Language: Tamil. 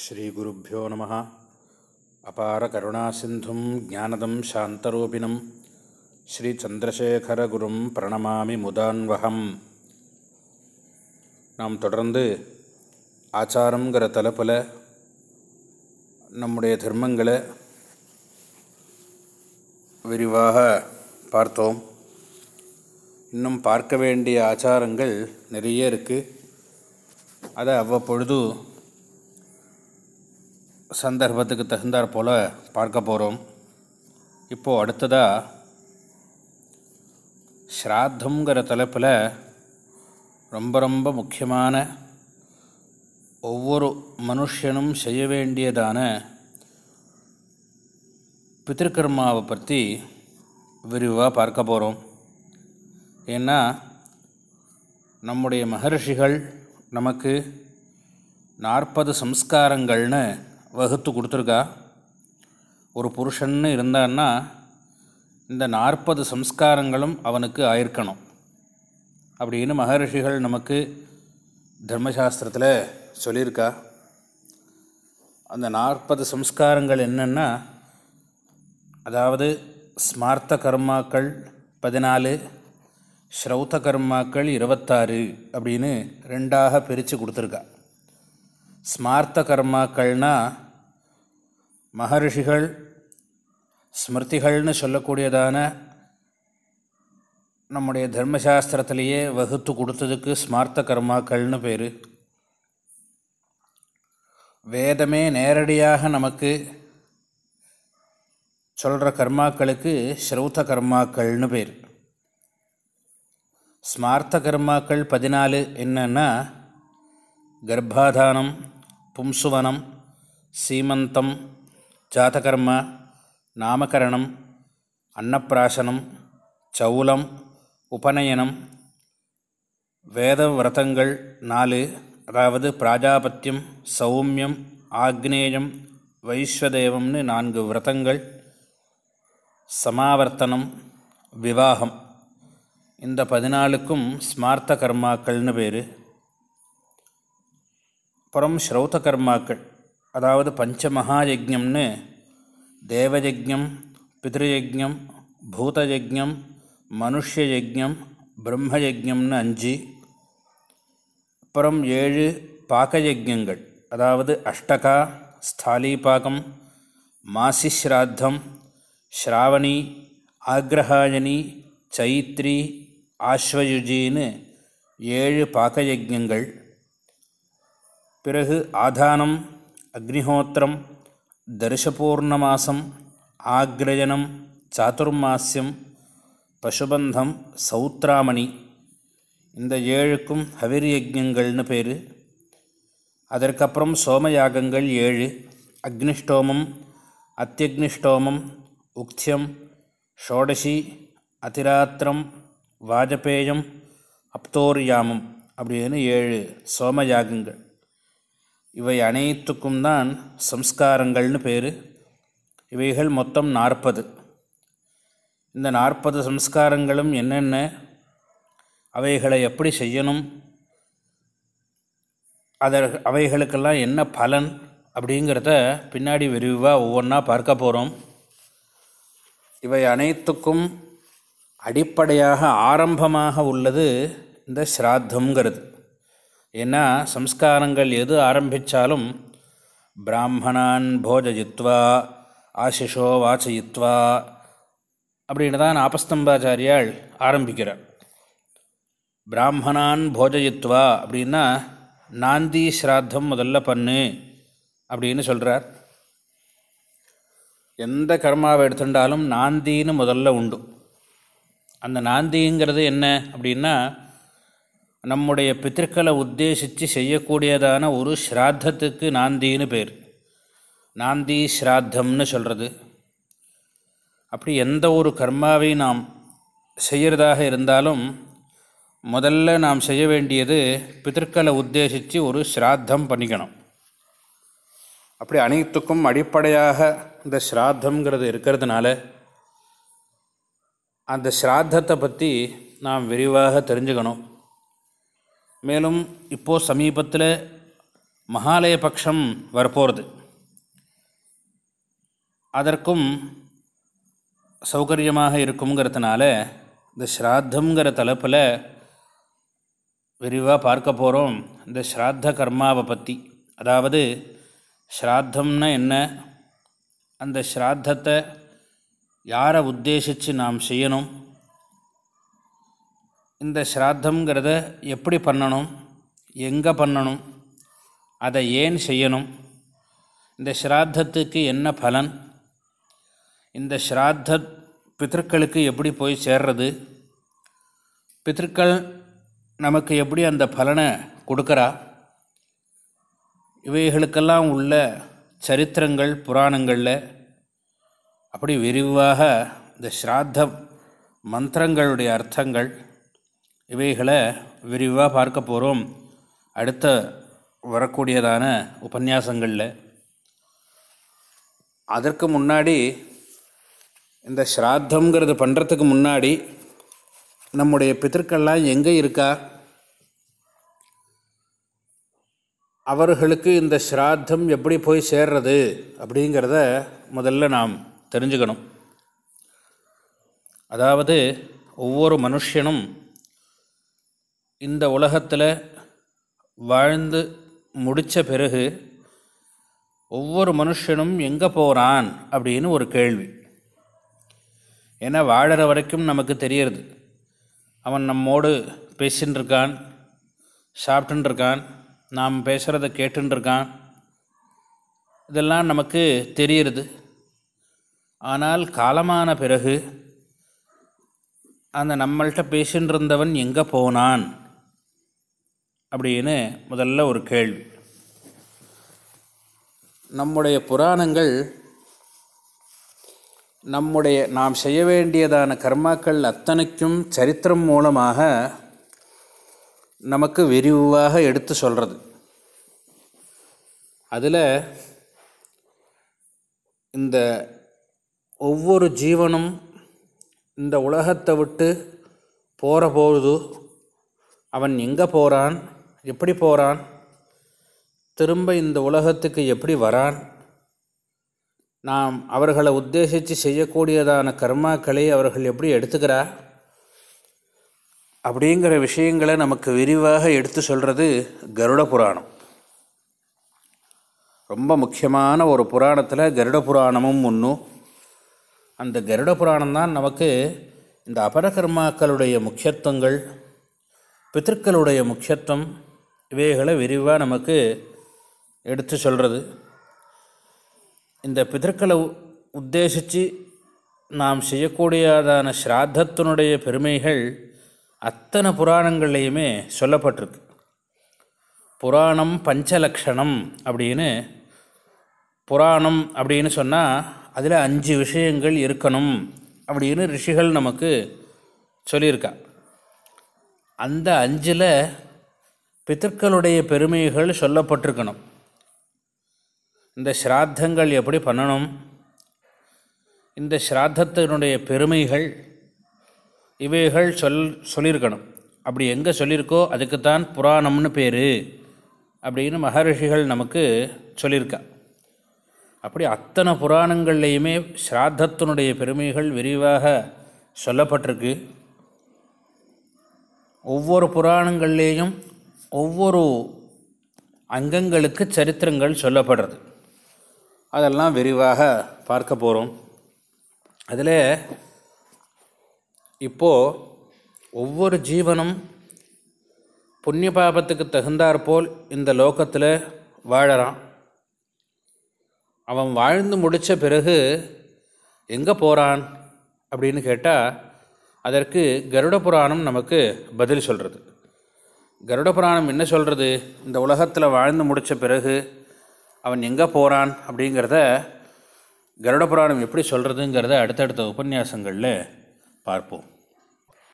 ஸ்ரீகுருப்போ நம. அபார கருணா சிந்தும் ஜானதம் சாந்தரூபிணம். ஸ்ரீச்சந்திரசேகரகுரும் பிரணமாமி முதான்வகம் நாம் தொடர்ந்து ஆச்சாரங்கிற தலைப்பில் நம்முடைய தர்மங்களை விரிவாக பார்த்தோம். இன்னும் பார்க்க வேண்டிய ஆச்சாரங்கள் நிறைய இருக்குது அதை அவ்வப்பொழுது சந்தர்ப்பத்துக்கு தகுந்தாற் போல் பார்க்க போகிறோம் இப்போது அடுத்ததாக ஸ்ராத்தங்கிற தலைப்பில் ரொம்ப ரொம்ப முக்கியமான ஒவ்வொரு மனுஷனும் செய்ய வேண்டியதான பித்திருக்கர்மாவை பற்றி விரிவாக பார்க்க போகிறோம் ஏன்னா நம்முடைய மகர்ஷிகள் நமக்கு நாற்பது சம்ஸ்காரங்கள்னு வகுத்து கொடுத்துருக்கா. ஒரு புருஷன்னு இருந்தான்னா இந்த நாற்பது சம்ஸ்காரங்களும் அவனுக்கு ஆயிருக்கணும். அப்படின்னு மகரிஷிகள் நமக்கு தர்மசாஸ்திரத்தில் சொல்லியிருக்கா. அந்த நாற்பது சம்ஸ்காரங்கள் என்னென்னா அதாவது ஸ்மார்த்த கர்மாக்கள் பதினாலு ஸ்ரௌத்த கர்மாக்கள் இருபத்தாறு அப்படின்னு ரெண்டாக பிரித்து கொடுத்துருக்கா. ஸ்மார்த்த கர்மாக்கள்னால் மகர்ஷிகள் ஸ்மிருதிகள்னு சொல்லக்கூடியதான நம்முடைய தர்மசாஸ்திரத்திலேயே வகுத்து கொடுத்ததுக்கு ஸ்மார்த்த கர்மாக்கள்னு பேர். வேதமே நேரடியாக நமக்கு சொல்கிற கர்மாக்களுக்கு ஸ்ரௌத்த கர்மாக்கள்னு பேர். ஸ்மார்த்த கர்மாக்கள் பதினாலு என்னன்னா கர்ப்பாதானம் பும்சுவனம் சீமந்தம் ஜாதகர்ம நாமகரணம் அன்னப்பிராசனம் சவுலம் உபநயனம் வேத விரதங்கள் நாலு அதாவது பிராஜாபத்தியம் சௌமியம் ஆக்னேயம் வைஸ்வதேவம்னு நான்கு விரதங்கள் சமாவர்த்தனம் விவாகம். இந்த பதினாலுக்கும் ஸ்மார்த்த கர்மாக்கள்னு பேர். அப்புறம் ஸ்ரௌத்த கர்மாக்கள். அதாவது பஞ்சமகாயஜம்னு தேவயஜம் பித்ருயஜம் பூதயஜம் மனுஷயஜம் பிரம்மயஜம்னு அஞ்சு. அப்புறம் ஏழு பாக்கயஜங்கள் அதாவது அஷ்டகா ஸ்தாலீபாகம் மாசிஸ்ராத்தம் ஸ்ராவணி ஆக்ரஹாயணி சைத்ரி ஆஸ்வயுஜின்னு ஏழு பாக்கயஜங்கள் பிறகு ஆதானம் அக்னிஹோத்திரம் தரிசபூர்ணமாசம் ஆக்ரயணம் சாதுர்மாசியம் பசுபந்தம் சௌத்ராமணி இந்த ஏழுக்கும் ஹவிர் யஜ்யங்கள்னு பேர். அதற்கப்புறம் சோமயாகங்கள் ஏழு அக்னிஷ்டோமம் அத்தியக்னிஷ்டோமம் உக்தியம் ஷோடசி அதிராத்திரம் வாஜபேயம் அப்தோர்யாமம் அப்படின்னு ஏழு சோமயாகங்கள். இவை அனைத்துக்கும் தான் சம்ஸ்காரங்கள்னு பேர். இவைகள் மொத்தம் நாற்பது. இந்த நாற்பது சம்ஸ்காரங்களும் என்னென்ன? அவைகளை எப்படி செய்யணும்? அதர் அவைகளுக்கெல்லாம் என்ன பலன்? அப்படிங்கிறத பின்னாடி விரிவாக ஒவ்வொன்றா பார்க்க போகிறோம் இவை அனைத்துக்கும் அடிப்படையாக ஆரம்பமாக உள்ளது இந்த ஸ்ராத்தங்கிறது ஏன்னா சம்ஸ்காரங்கள் எது ஆரம்பித்தாலும் பிராமணான் போஜயித்வா ஆசிஷோ வாச்சயித்வா அப்படின்னு தான் ஆபஸ்தம்பாச்சாரியால் ஆரம்பிக்கிறார். பிராமணான் போஜயித்வா அப்படின்னா நாந்தி ஸ்ராத்தம் முதல்ல பண்ணு அப்படின்னு சொல்கிறார் எந்த கர்மாவை எடுத்துட்டாலும் நாந்தின்னு முதல்ல உண்டு. அந்த நாந்திங்கிறது என்ன அப்படின்னா நம்முடைய பித்திருக்களை உத்தேசித்து செய்யக்கூடியதான ஒரு ஸ்ராத்தத்துக்கு நாந்தின்னு பேர். நாந்தி ஸ்ராத்தம்னு சொல்கிறது அப்படி எந்த ஒரு கர்மாவை நாம் செய்கிறதாக இருந்தாலும் முதல்ல நாம் செய்ய வேண்டியது பித்திருக்களை உத்தேசித்து ஒரு ஸ்ராத்தம் பண்ணிக்கணும். அப்படி அனைத்துக்கும் அடிப்படையாக இந்த ஸ்ராத்தங்கிறது இருக்கிறதுனால அந்த ஸ்ராத்தத்தை பற்றி நாம் விரிவாக தெரிஞ்சுக்கணும். மேலும் இப்போது சமீபத்தில் மகாலய பட்சம் வரப்போகிறது அதற்கும் சௌகரியமாக இருக்குங்கிறதுனால இந்த ஸ்ராத்தங்கிற தலைப்பில் விரிவாக பார்க்க போகிறோம் இந்த ஸ்ராத்த கர்மாவை பற்றி அதாவது ஸ்ராத்தம்னா என்ன? அந்த ஸ்ராத்தத்தை யாரை உத்தேசித்து நாம் செய்யணும்? இந்த ஸ்ராத்தங்கிறத எப்படி பண்ணணும்? எங்கே பண்ணணும்? அதை ஏன் செய்யணும்? இந்த ஸ்ராத்தத்துக்கு என்ன பலன்? இந்த ஸ்ராத்த பித்தர்களுக்கு எப்படி போய் சேர்றது? பித்தர்கள் நமக்கு எப்படி அந்த பலனை கொடுக்குறா? இவைகளுக்கெல்லாம் உள்ள சரித்திரங்கள் புராணங்களில் அப்படி விரிவாக இந்த ஸ்ராத்த மந்திரங்களுடைய அர்த்தங்கள் இவைகளை விரிவாக பார்க்க போகிறோம் அடுத்த வரக்கூடியதான உபன்யாசங்களில். அதற்கு முன்னாடி இந்த ஸ்ராத்தங்கிறது பண்ணுறதுக்கு முன்னாடி நம்முடைய பித்தர்கள்லாம் எங்கே இருக்கா? அவர்களுக்கு இந்த ஸ்ராத்தம் எப்படி போய் சேர்றது அப்படிங்கிறத முதல்ல நாம் தெரிஞ்சுக்கணும். அதாவது ஒவ்வொரு மனுஷனும் இந்த உலகத்தில் வாழ்ந்து முடித்த பிறகு ஒவ்வொரு மனுஷனும் எங்கே போகிறான் அப்படின்னு ஒரு கேள்வி. ஏன்னா வாழற வரைக்கும் நமக்கு தெரியறது. அவன் நம்மோடு பேசின்னு இருக்கான் சாப்பிட்டுன்னு இருக்கான் நாம் பேசுகிறத கேட்டுருக்கான் இதெல்லாம் நமக்கு தெரியுறது. ஆனால் காலமான பிறகு அந்த நம்மள்கிட்ட பேசின்னு இருந்தவன் எங்கே போனான்? அப்படின்னு முதல்ல ஒரு கேள்வி. நம்முடைய புராணங்கள் நம்முடைய நாம் செய்ய வேண்டியதான கர்மாக்கள் அத்தனைக்கும் சரித்திரம் மூலமாக நமக்கு விரிவாக எடுத்து சொல்கிறது அதில் இந்த ஒவ்வொரு ஜீவனும் இந்த உலகத்தை விட்டு போகிற பொழுது அவன் எங்கே போகிறான் எப்படி போகிறான் திரும்ப இந்த உலகத்துக்கு எப்படி வரான்? நாம் அவர்களை உத்தேசித்து செய்யக்கூடியதான கர்மாக்களை அவர்கள் எப்படி எடுத்துக்கிறா? அப்படிங்கிற விஷயங்களை நமக்கு விரிவாக எடுத்து சொல்கிறது கருட புராணம். ரொம்ப முக்கியமான ஒரு புராணத்தில் கருட புராணமும் ஒன்றும் அந்த கருட புராணம் தான் நமக்கு இந்த அபரகர்மாக்களுடைய முக்கியத்துவங்கள் பித்திருக்களுடைய முக்கியத்துவம் இவைகளை விரிவாக நமக்கு எடுத்து சொல்கிறது இந்த பிதற்களை உத்தேசித்து நாம் செய்யக்கூடியதான ஸ்ராத்தத்தினுடைய பெருமைகள் அத்தனை புராணங்கள்லேயுமே சொல்லப்பட்டிருக்கு. புராணம் பஞ்சலக்ஷணம் அப்படின்னு புராணம் அப்படின்னு சொன்னால் அதில் அஞ்சு விஷயங்கள் இருக்கணும் அப்படின்னு ரிஷிகள் நமக்கு சொல்லியிருக்கா. அந்த அஞ்சில் பித்தர்களுடைய பெருமைகள் சொல்லப்பட்டிருக்கணும். இந்த ஸ்ராத்தங்கள் எப்படி பண்ணணும்? இந்த ஸ்ராத்தத்தினுடைய பெருமைகள் இவைகள் சொல் சொல்லியிருக்கணும். அப்படி எங்கே சொல்லியிருக்கோ அதுக்குத்தான் புராணம்னு பேர் அப்படின்னு மகரிஷிகள் நமக்கு சொல்லியிருக்கா. அப்படி அத்தனை புராணங்கள்லேயுமே ஸ்ராத்தத்தினுடைய பெருமைகள் விரிவாக சொல்லப்பட்டிருக்கு. ஒவ்வொரு புராணங்கள்லேயும் ஒவ்வொரு அங்கங்களுக்கு சரித்திரங்கள் சொல்லப்படுறது. அதெல்லாம் விரிவாக பார்க்க போகிறோம் அதில் இப்போது ஒவ்வொரு ஜீவனும் புண்ணிய பாபத்துக்கு தகுந்தாற்போல் இந்த லோகத்தில் வாழறான். அவன் வாழ்ந்து முடித்த பிறகு எங்கே போகிறான் அப்படின்னு கேட்டால் அதற்கு கருட புராணம் நமக்கு பதில் சொல்கிறது கருட புராணம் என்ன சொல்கிறது இந்த உலகத்தில் வாழ்ந்து முடித்த பிறகு அவன் எங்கே போகிறான் அப்படிங்கிறத கருட புராணம் எப்படி சொல்கிறதுங்கிறத அடுத்தடுத்த உபன்யாசங்களில் பார்ப்போம்.